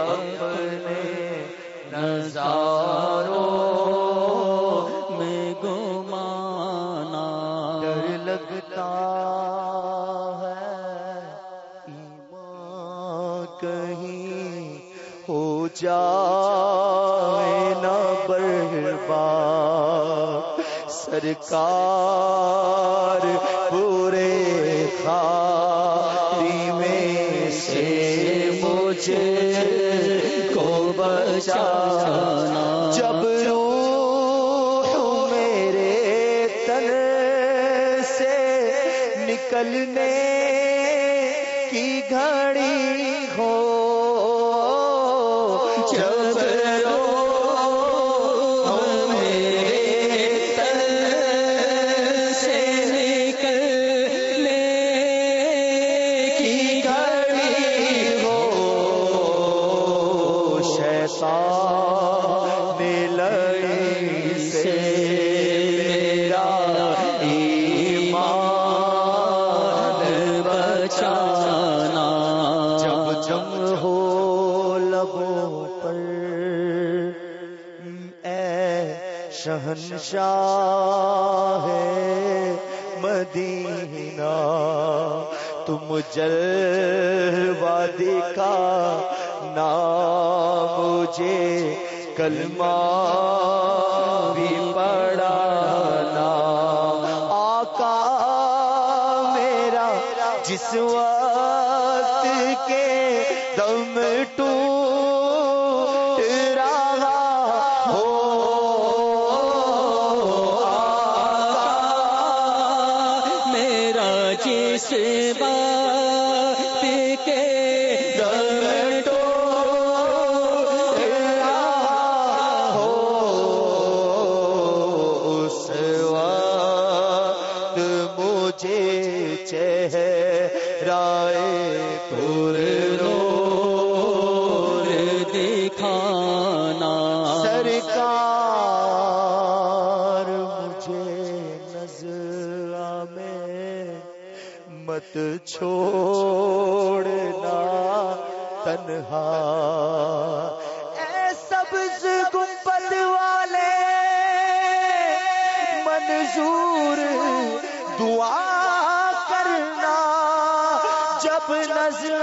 اپنے نظارو گمانا۔ لگتا ہے کہیں ہو جا نہ بھر پا سرکار چلنے کی گھڑی شہنشاہ ہے مدینہ۔ تم جل وادی کا نام مجھے کلمہ بھی پڑھانا۔ آقا میرا جس وقت کے دم ٹو مجھے نظر میں مت چھوڑنا تنہا۔ اے سبز گنبد والے، منظور دعا کرنا۔ جب نظر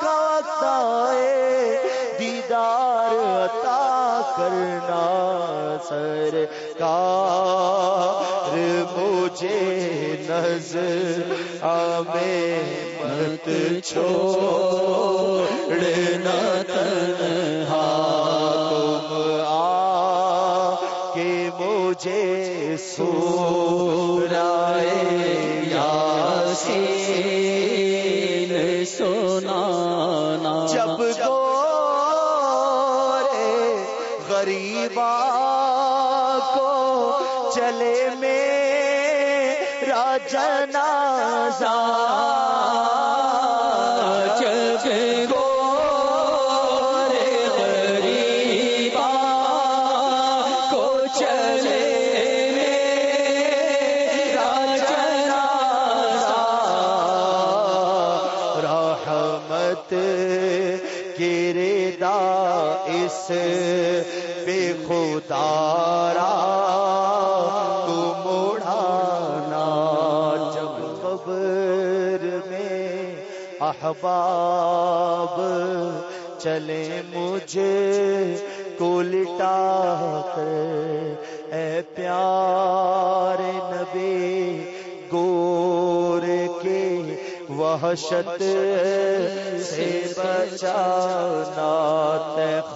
کا آئے دیدار عطا کرنا۔ سر کار مجھے نظر آمیں مت چھوڑنا تنہا۔ تم آ کے مجھے سو چلے میں جنازہ جب گو رحمت گردا اس بے خدارا احباب، چلے مجھے کو لٹا کر اے پیار نبی، گور کے وحشت سے بچانا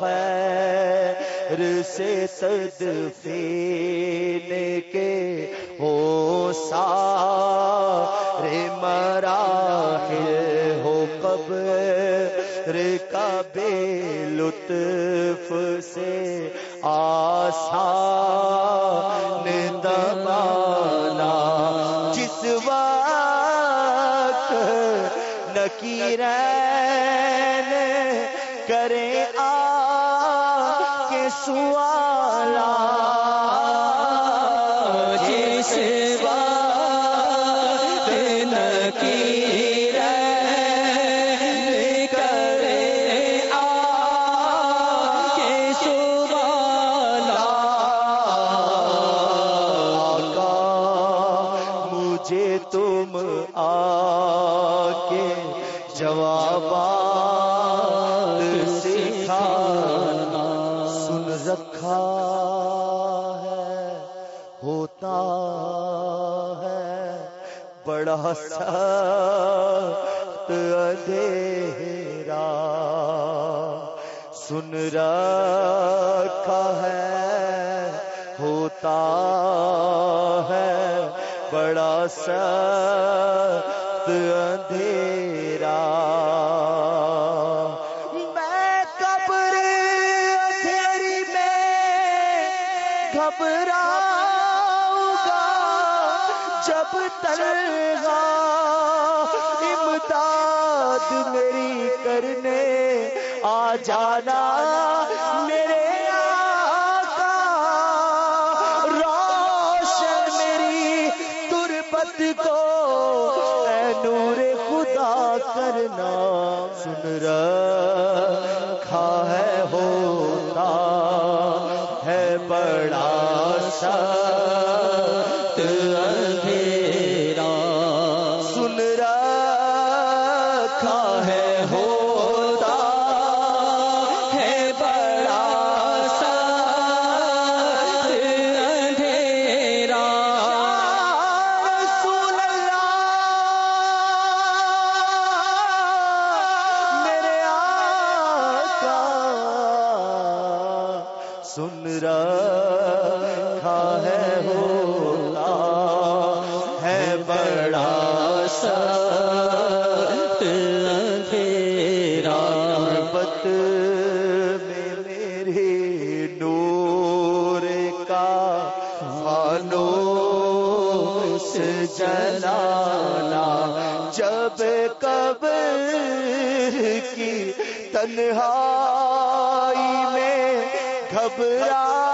خیر سے تدفین کے ہو سا رے لطف سے آسان دبانا جس وقت نکیر کرے آ کے سوالا بڑا سخت اندھیرا سن رکھا ہے ہوتا ہے بڑا سخت جب تنہا امداد میری کرنے آ جانا میرے آقا۔ روشن میری تربت کو سن رکھا ہے ہوتا ہے بڑا سخت اندھیرا۔ میں میرے نور کا فانوس جلانا۔ جب قبر کی تنہائی میں گھبرا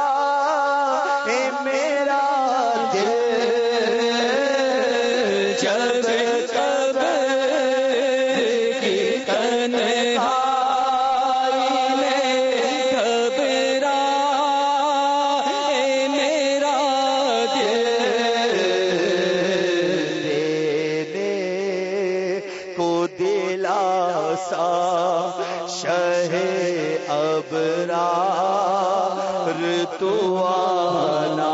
ابرار تو آنا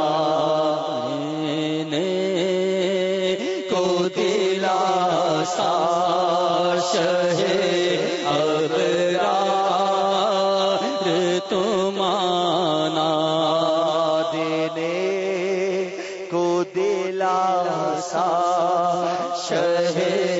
نے کو دلاسا شہ ابرار تمانا دینے کو دلاسا شہ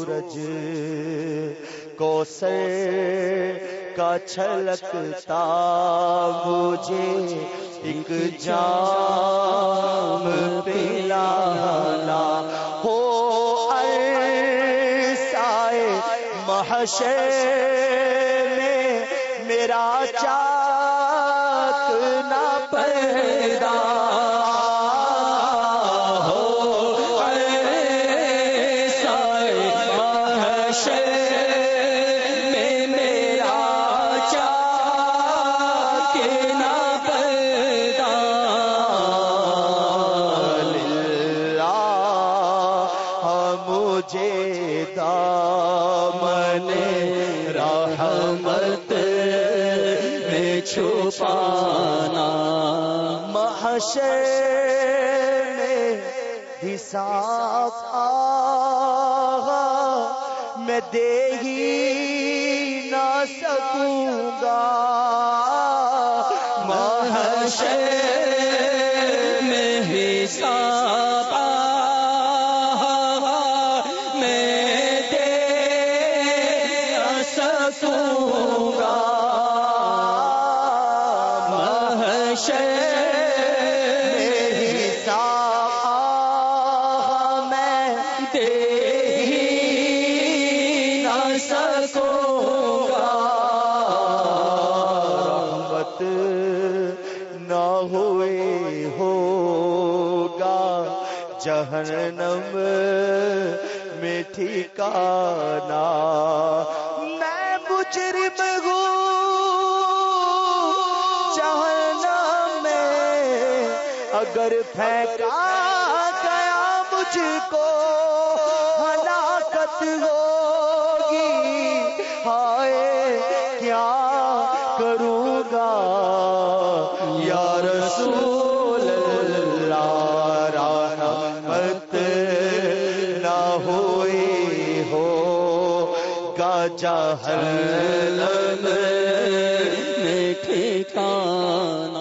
سورج کوسر کا چھلکتا مجھے ایک جام پلانا ہو۔ عرصائے محشر میں میرا چاک نہ پیدا پانا محشر میں حساب آغا میں دے ہی نہ سکوں گا محشر میں حساب سکوں گا رحمت نہ ہوئے ہوگا۔ جہنم میں ٹھکانا میں مجرم ہوں۔ جہنم میں اگر پھینکا گیا مجھ کو، ہلاکت ہوگی کروں گا یا رسول اللہ رحمت نہ ہوئی ہو گا جہنم